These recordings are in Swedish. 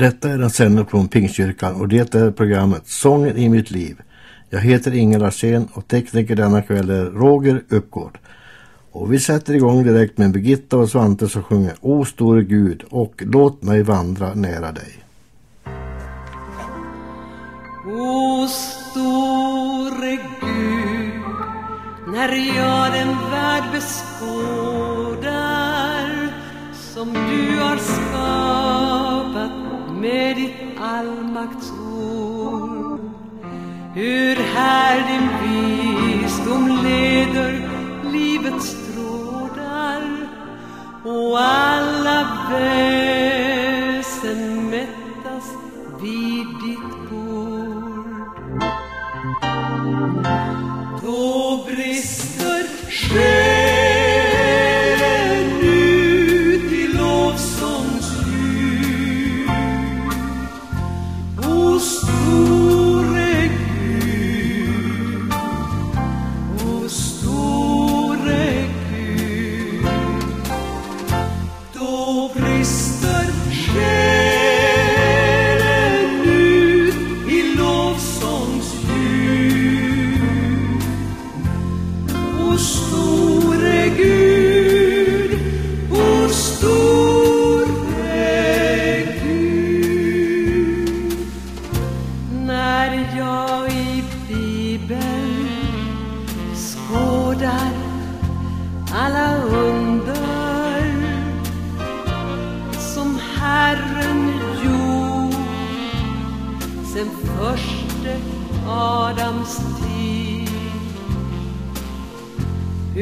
Detta är en sändning från Pingstkyrkan och det är programmet Sången i mitt liv. Jag heter Inger Larsén och tekniker denna kväll är Roger Uppgård. Och vi sätter igång direkt med Birgitta och Svante som sjunger O store Gud och Låt mig vandra nära dig. O store Gud, när jag den värld beskådar som du har skapat med ditt allmaktsord. Hur här din visdom leder livets trådar och alla väsen mättas vid ditt bord. Då brister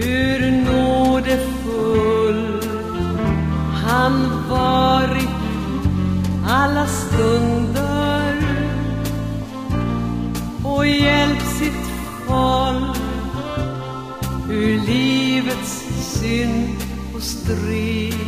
Hur nådefull han varit alla stunder och hjälpt sitt folk ur livets synd och strid.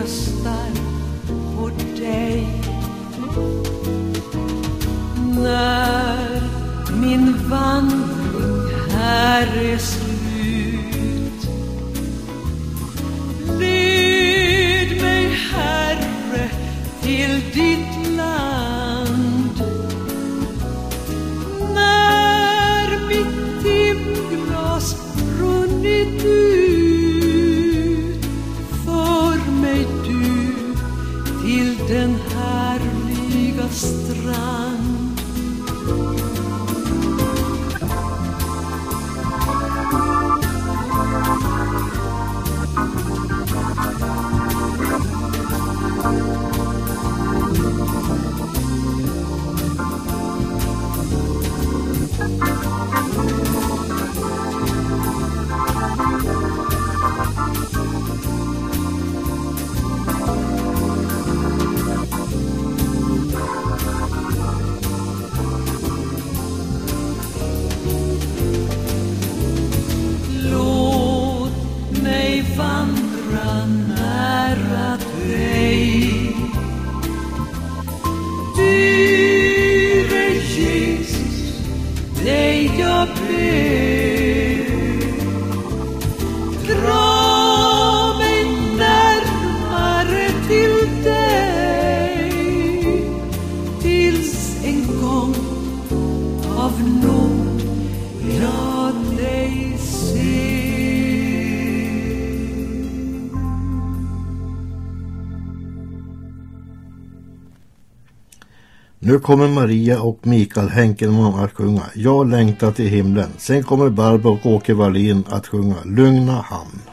röstar på dig. När min vandring här är slut Led mig, Herre, till ditt kommer Maria och Mikael Henkelman att sjunga Jag längtar till himlen. Sen kommer Barbro och Åke Wallin att sjunga Lugna hamn.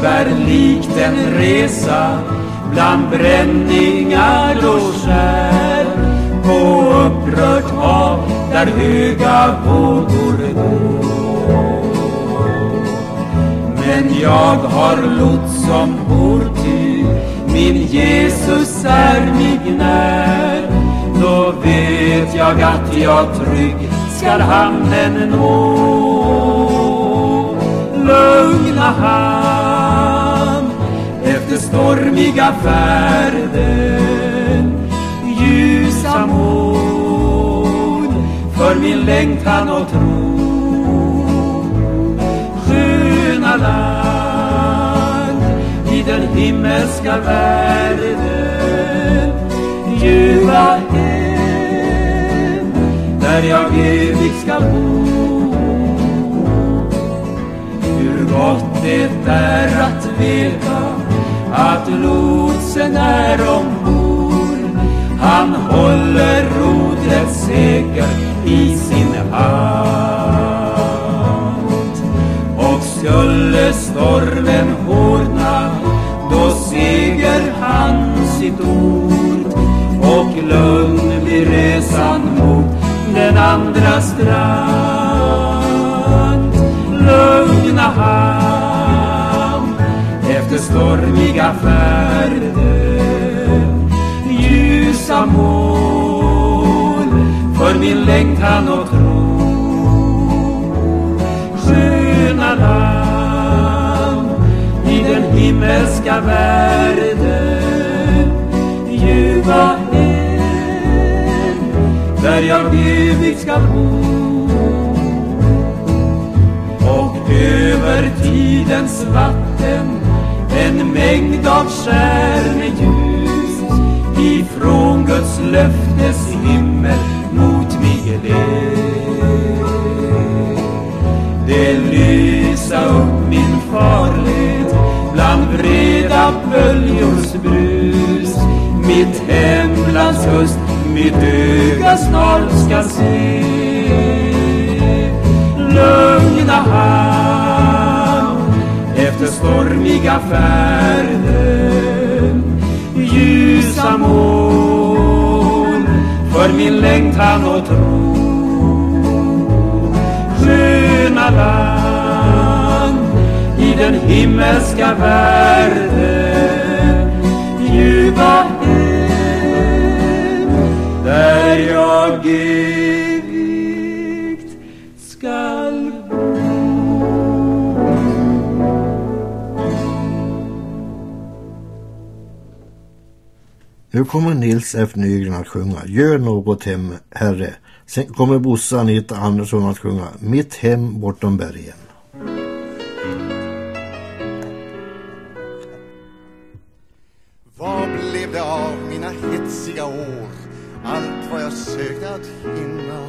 Mitt liv är likt en resa bland bränningar och skär på upprört hav där höga vågor går. Men jag har lots bor ty min Jesus är mig när. Då vet jag att jag trygg skall hamnen nå lugna hamn efter stormiga färden. Ljusa moln för min längtan och tro. Sköna land i den himmelska världen. Ljuva hem där jag evigt skall bo. Hur gott det är att veta att lotsen är ombord. Han håller rodret säkert i sin hand. Och skulle stormen hårdna, då seger han sitt ord. Och lugn blir resan mot den andra strand stormiga färder ljusa mål för min längtan och tro. Sköna land i den himmelska världen ljuva hem där jag evigt ska bo. Och över tidens vatten en mängd av stjärneljus ifrån Guds löftes himmel mot mig led. Det lysa upp min farled bland breda böljors brus. Mitt hemlands höst mitt öga snart ska se. Lugna här efter stormiga färden ljusa moln för min längtan och tro sköna land i den himmelska världen ljuva hem där jag är. Nu kommer Nils F Nygren att sjunga Gör något hem, Herre. Sen kommer Bosse Anita Andersson att sjunga Mitt hem bortom bergen. Vad blev det av mina hetsiga år? Allt vad jag sökte att hinna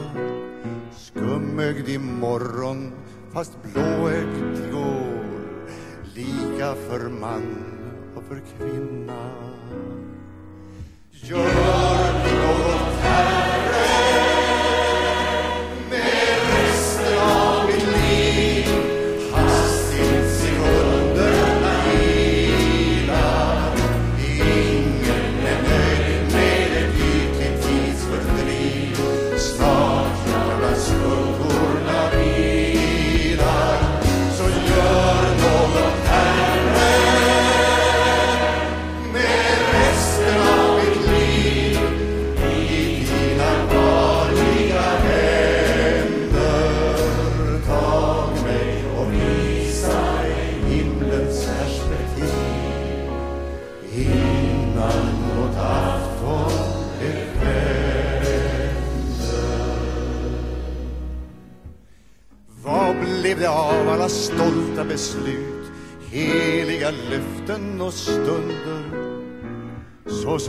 Skumögd i morgon fast blåögd igår Lika för man och för kvinna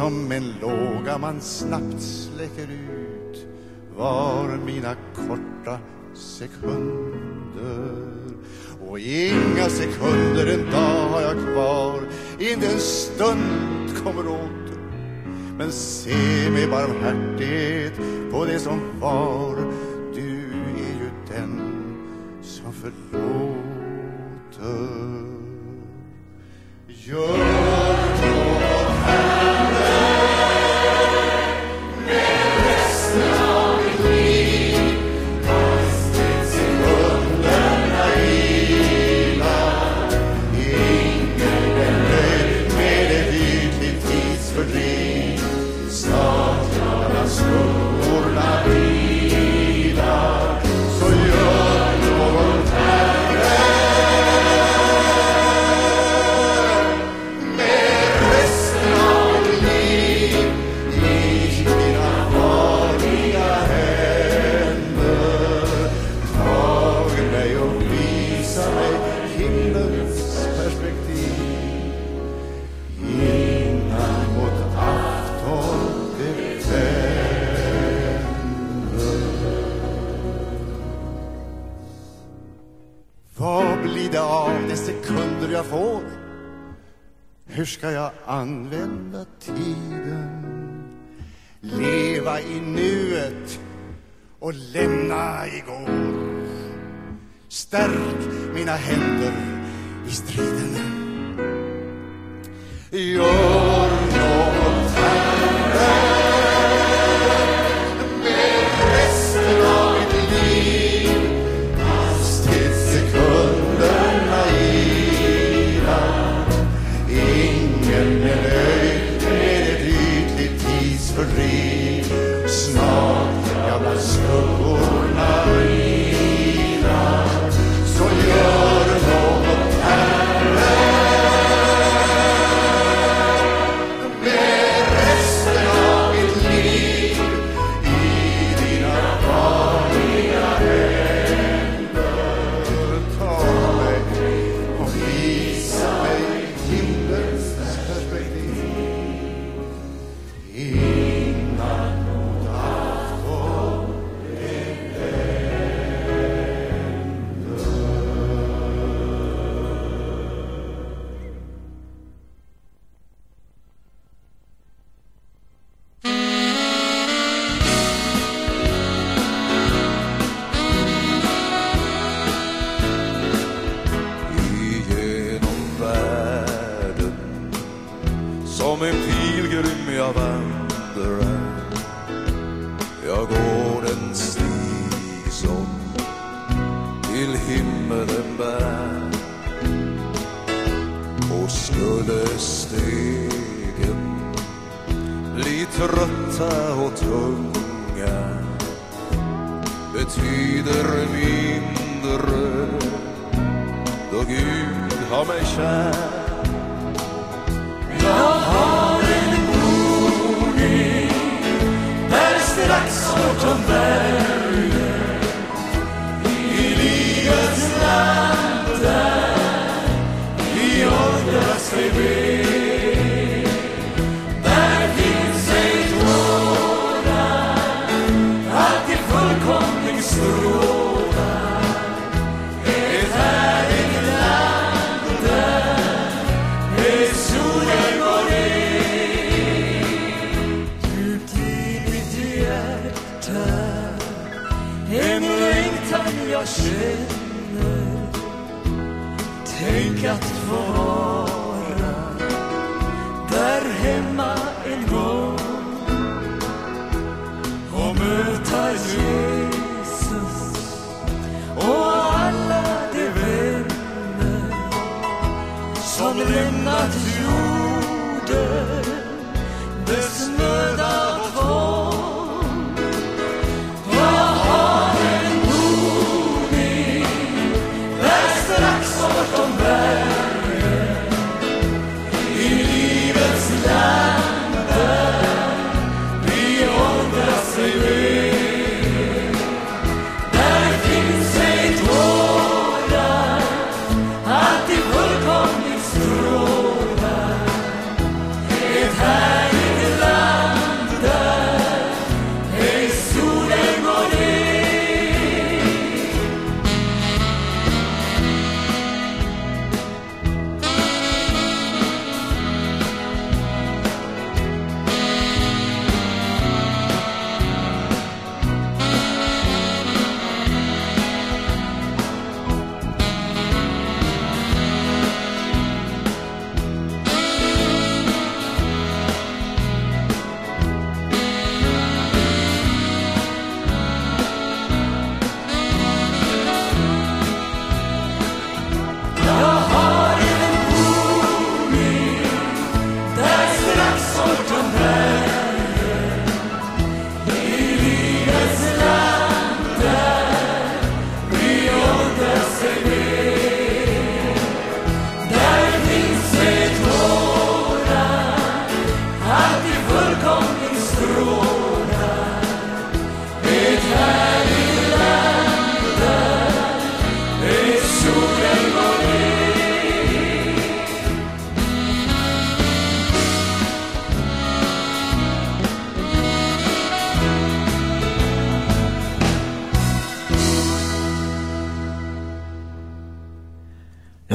som en låga man snabbt släcker ut var mina korta sekunder. Och inga sekunder en dag har jag kvar, inte en stund kommer åter. Men se med barmhärtighet på det som var, du är ju den som förlorade.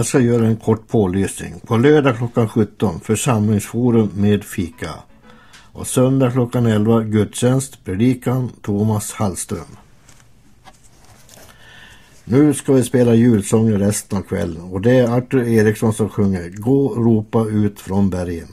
ska göra en kort pålysning. På lördag klockan 17 församlingsforum med fika. Och söndag klockan 11 gudstjänst, predikan Thomas Hallström. Nu ska vi spela julsånger resten av kvällen och det är Arthur Eriksson som sjunger Gå ropa ut från bergen.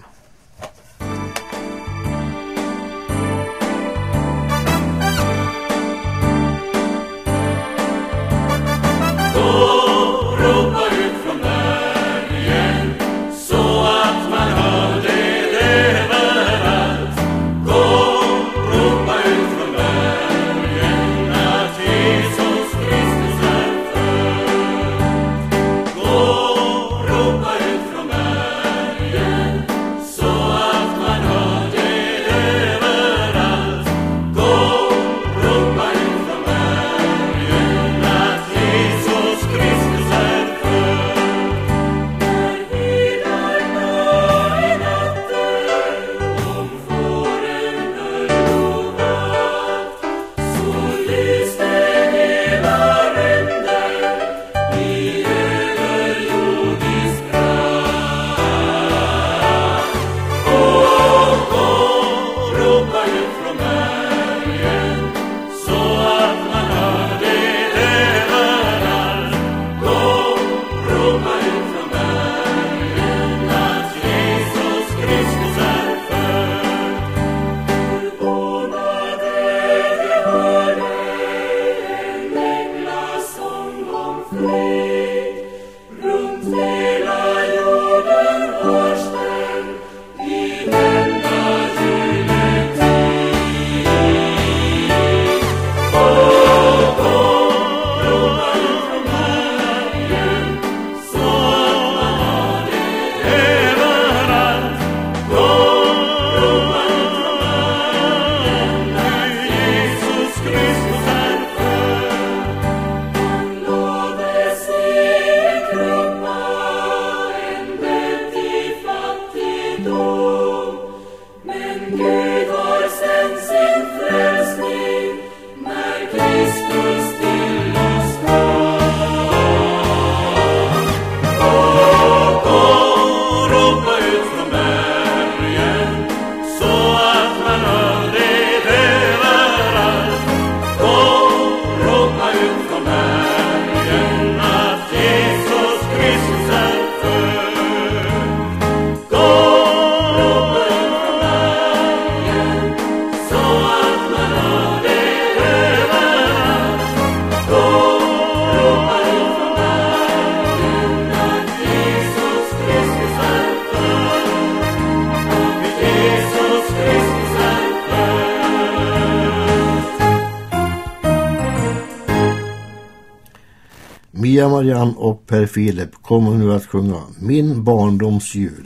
Marianne och Per Philip kommer nu att sjunga Min barndoms jul.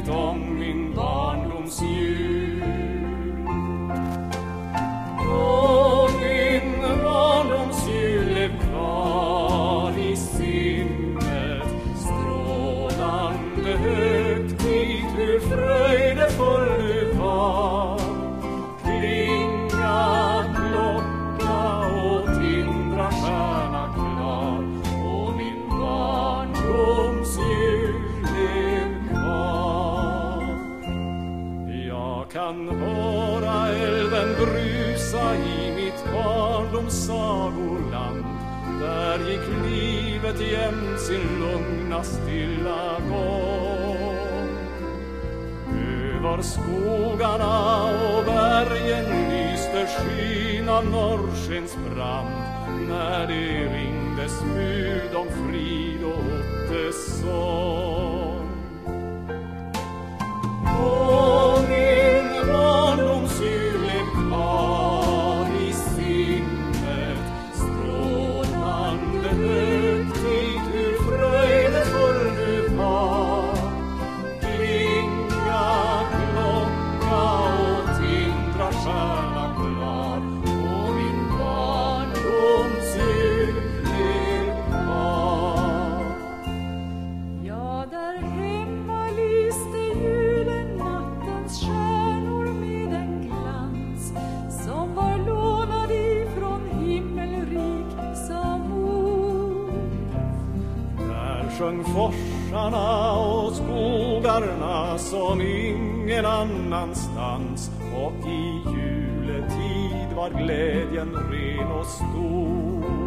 动 sin lugna stilla gång. Över skogarna och bergen lyste skina norrskens brant när det ringdes bud om frid och åttesång. var glädjen ren och stor.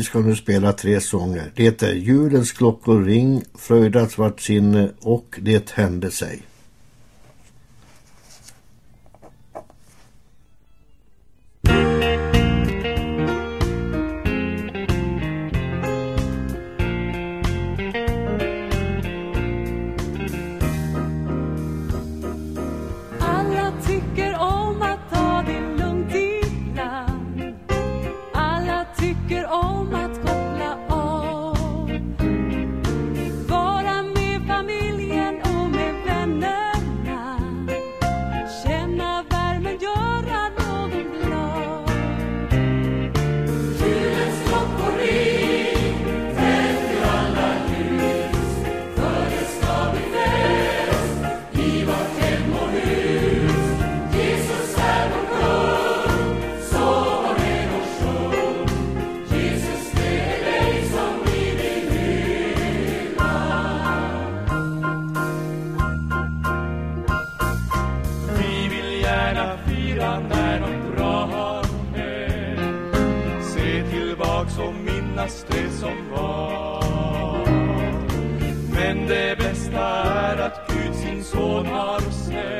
Vi ska nu spela tre sånger. Det är Julens klockor ring, Fröjdans vart sinne och Det hände sig. kvar. Men det bästa är att Gud sin son har sänt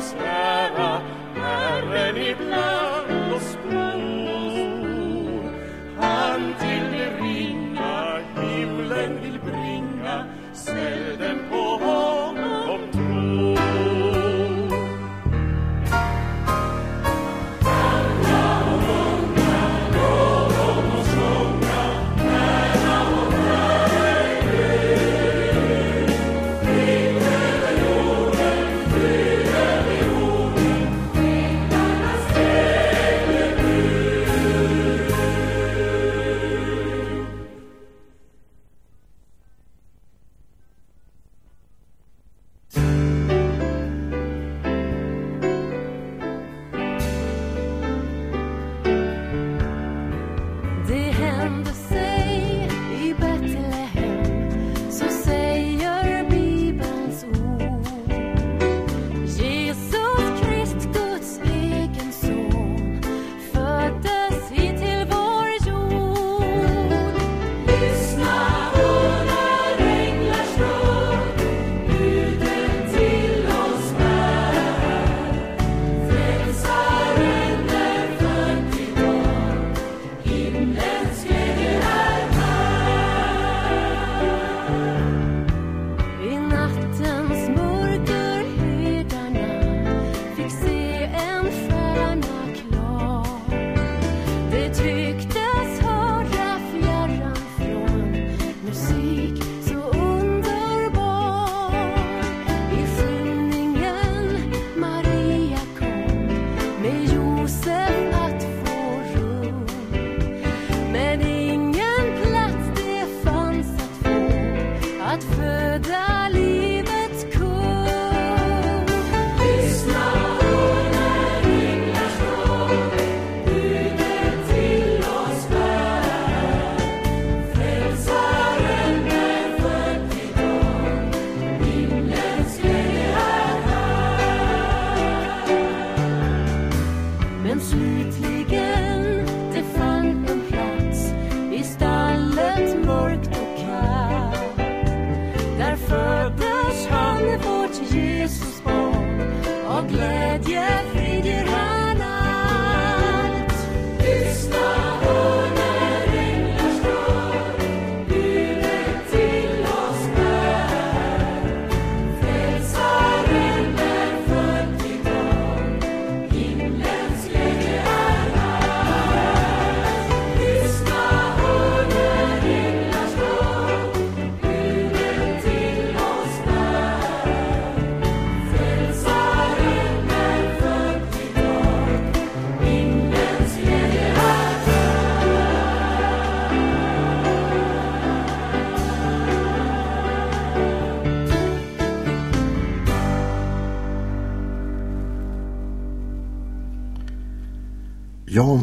house.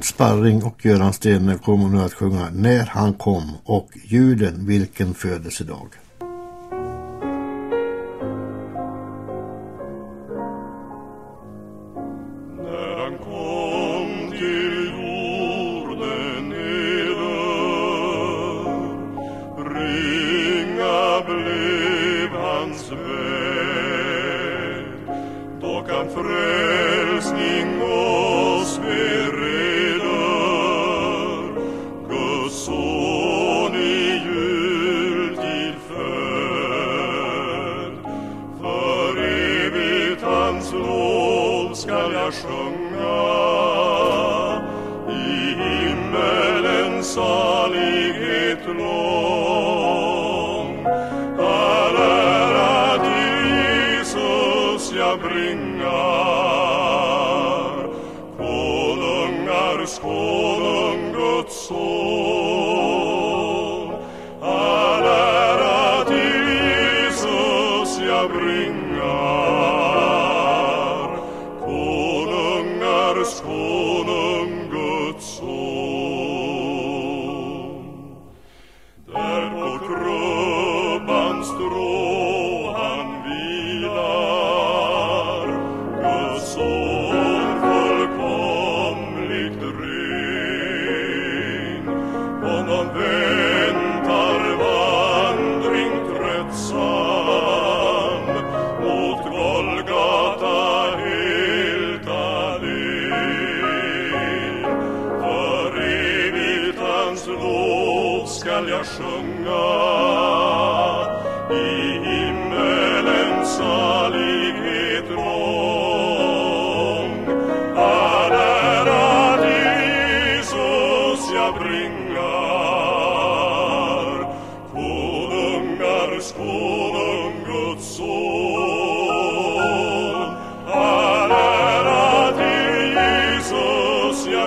Sparring och Göran Stenlöf kommer nu att sjunga När han kom och Juden vilken födelsedag. Fred, dock han fred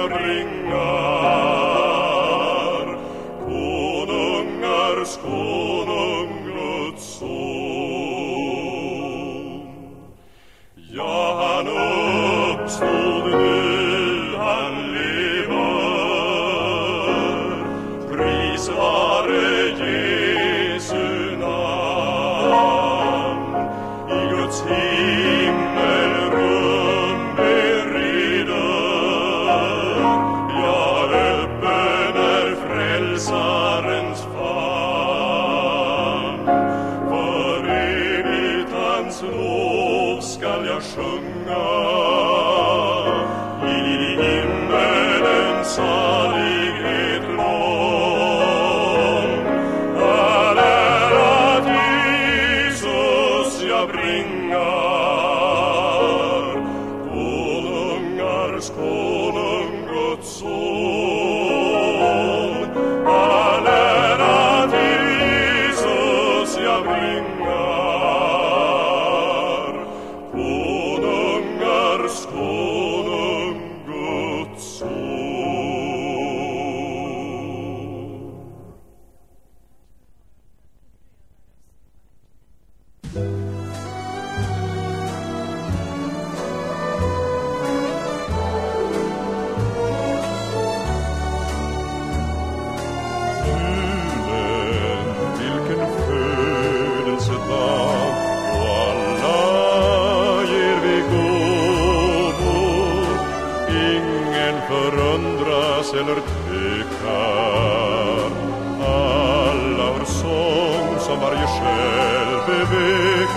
geringer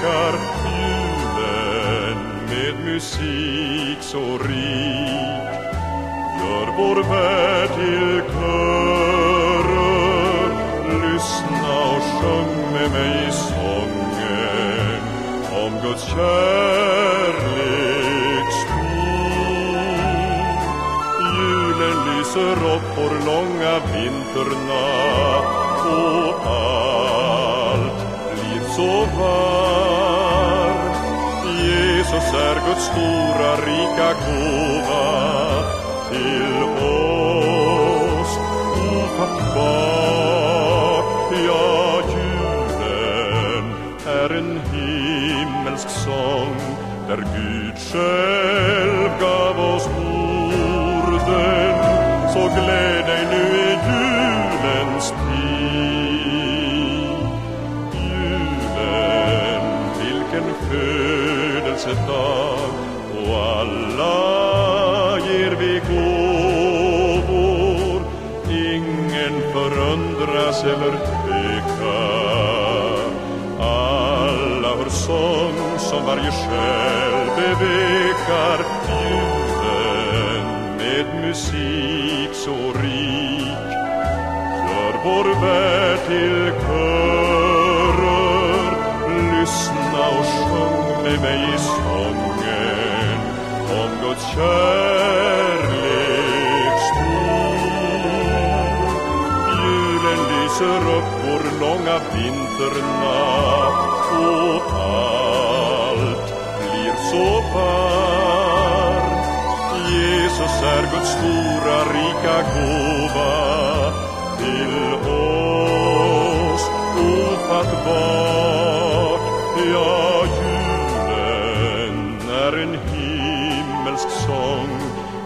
deixar stora rika gåva till oss ofattbar. Ja, julen är en himmelsk sång där Gud själv gav oss orden. Så gläd dig nu i julens tid. Julen, vilken födelsedag varje själ bevekar ljuden med musik så rik. Gör vår värld till körer. Lyssna och sjung med mig i sången om Guds kärleksbud julen lyser upp vår långa vinternatt hoppar Jesus är Guds stora rika gåva till oss. Ofattbart Ja, julen är en himmelsk sång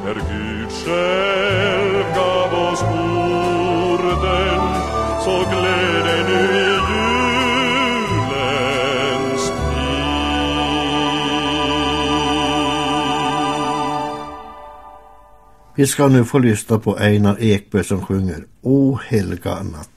där Gud själv Vi ska nu få lyssna på Einar Ekberg som sjunger O helga natt.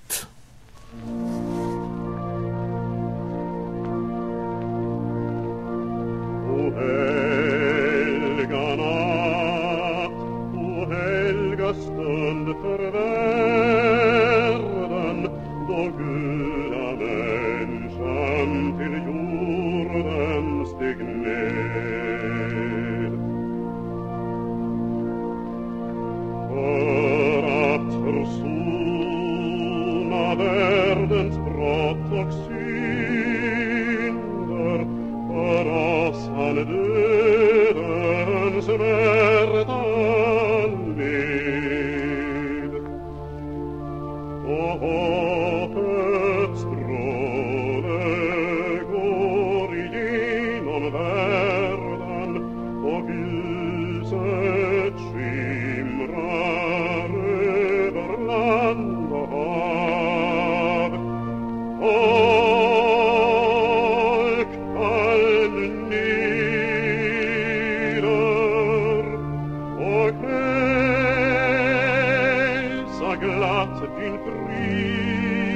piace il primo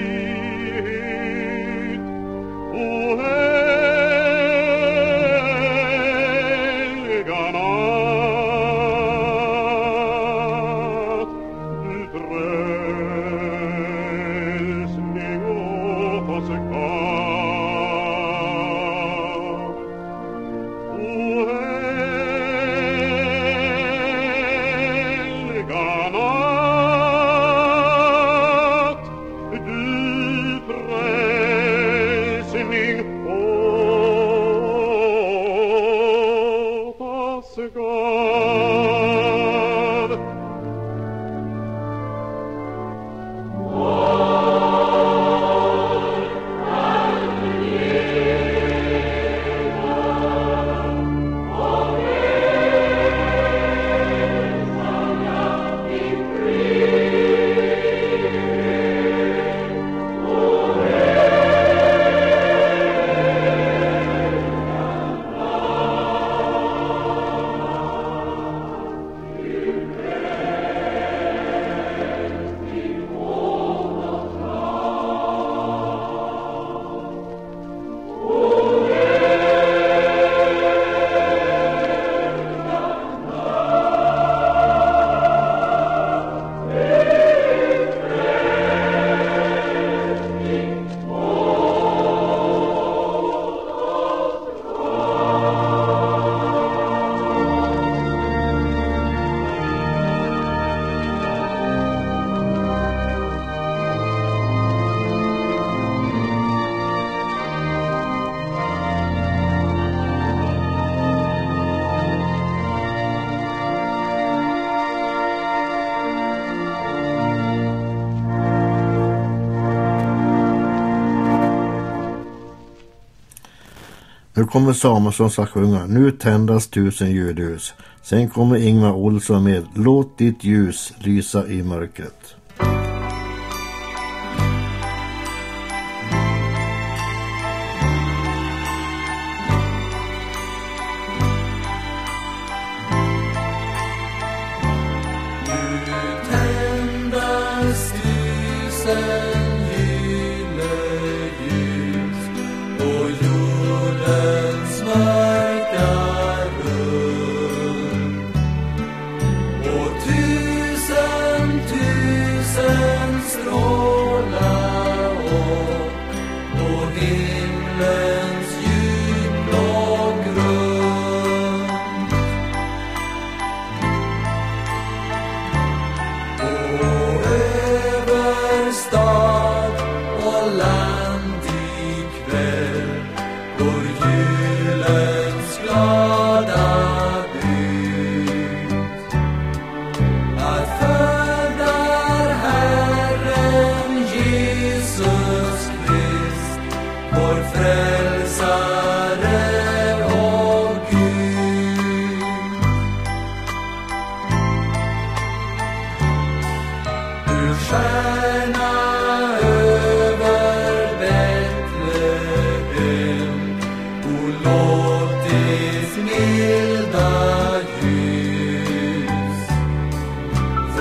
Nu kommer Samuelsson att sjunga Nu tändas tusen ljudhus. Sen kommer Ingvar Olsson med Låt ditt ljus lysa i mörkret.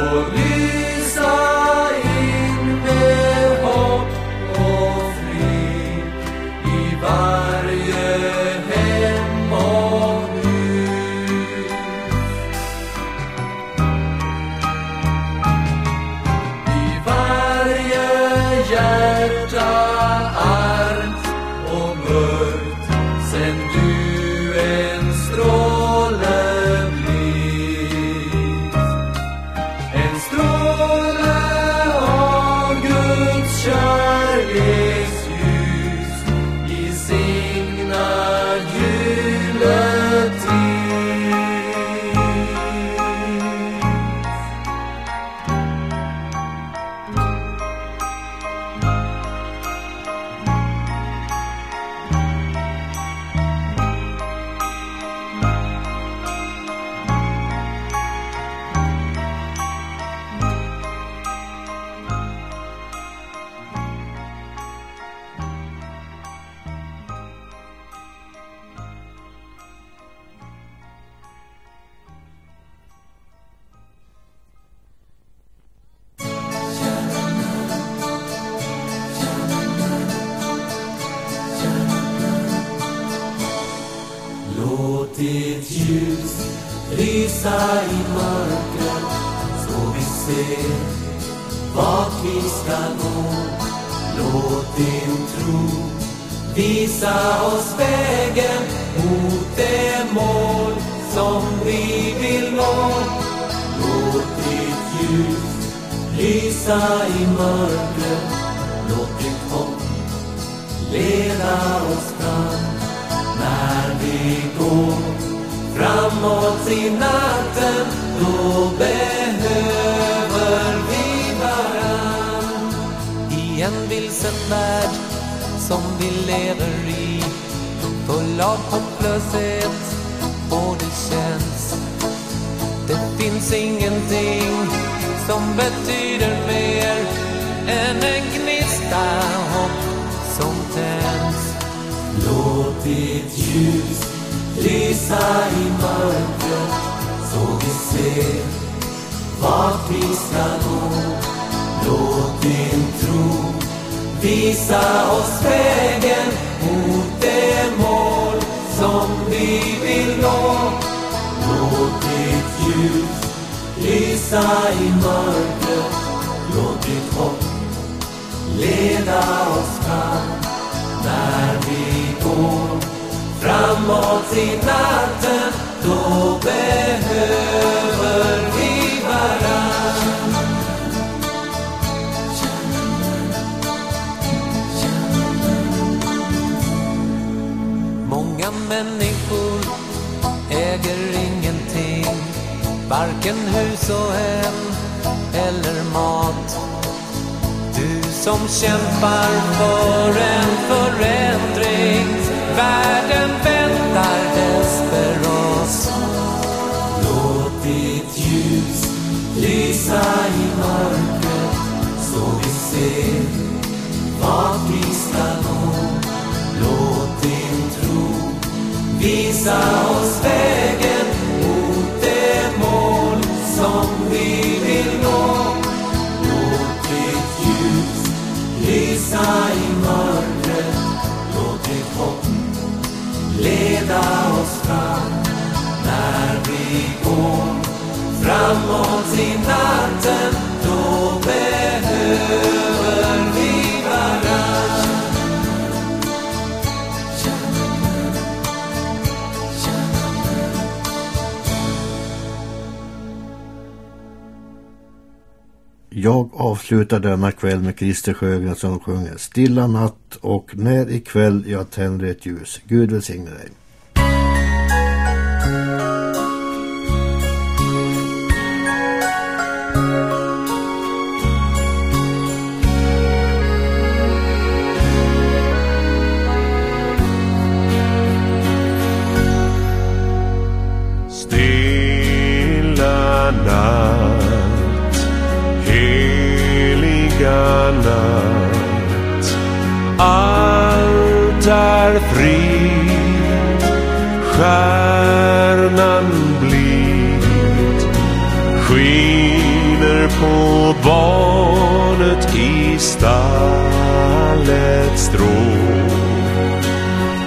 Få lysa oss fram när vi går framåt i natten då behöver vi varann I en vilsen värld som vi lever i Full av hopplöshet och det känns. Det finns ingenting som betyder mer än en gnista. Låt ditt ljus lysa i mörkret så vi ser vart vi ska gå. Låt din tro visa oss vägen mot det mål som vi vill nå. Låt ditt ljus lysa i mörkret. Låt ditt hopp leda oss fram när vi går framåt i natten då behöver vi varann. Många människor äger ingenting Varken hus och hem eller mat som kämpar för en förändring. Världen väntar desperat. Låt ditt ljus lysa i mörkret så vi ser vart vi ska nå. Låt din tro visa oss vägen. Jag avslutar denna kväll med Christer Sjögren som sjunger Stilla natt och när ikväll jag tänder ett ljus. Gud välsigne dig. Stilla natt annat. Allt är frid, stjärnan blid skiner på barnet i stallets strå.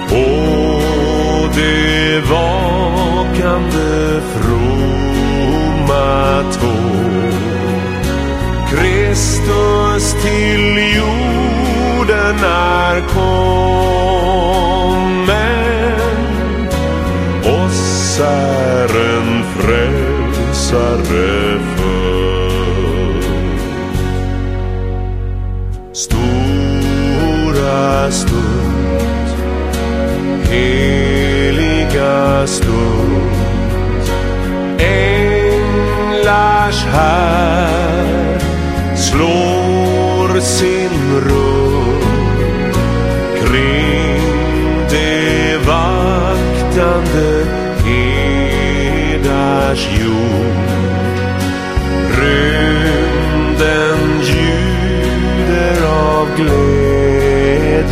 Och det vakande fromma tår Kristus till jorden är kommen oss är en frälsare född. Stora stund, heliga stund, änglars här slår sin rum kring det vaktande hedars jord. Rymden ljuder av glädjen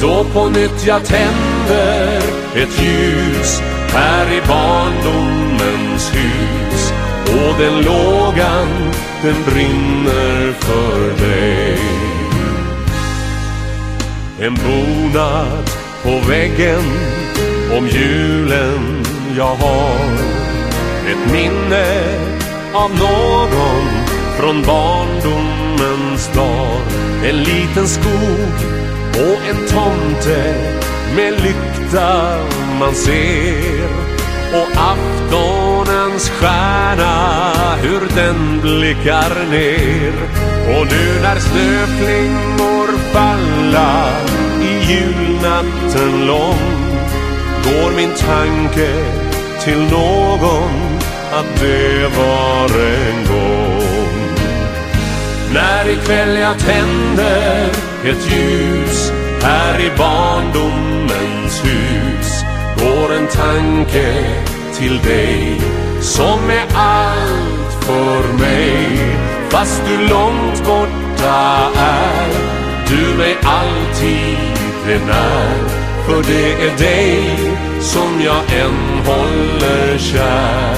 då på nytt jag tänder ett ljus här i barndomens hus och den lågan den brinner för dig. En bonad på väggen om julen jag har ett minne av någon från barndomens dag. En liten skog och en tomte med lykta man ser. Och aftonens stjärna hur den blickar ner. Och nu när snöflingor falla i julnatten lång går min tanke till någon att det var en gång. När ikväll jag tänder ett ljus här i barndomens hus. Går en tanke till dig som är allt för mig. Fast du långt borta är du mig alltid är när. För det är dig som jag än håller kär.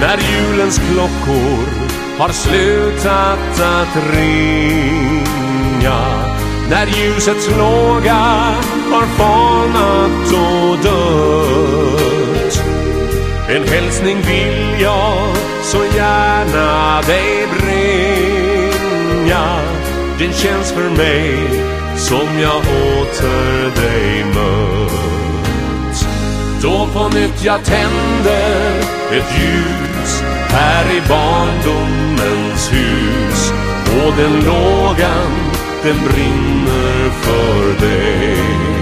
När julens klockor har slutat att ringa. När ljusets låga har falnat och dött. En hälsning vill jag så gärna dig bringa. Den känns för mig som jag åter dig mött. Då på nytt jag tänder ett ljus här i barndomens hus. Och den lågan den brinner för dig.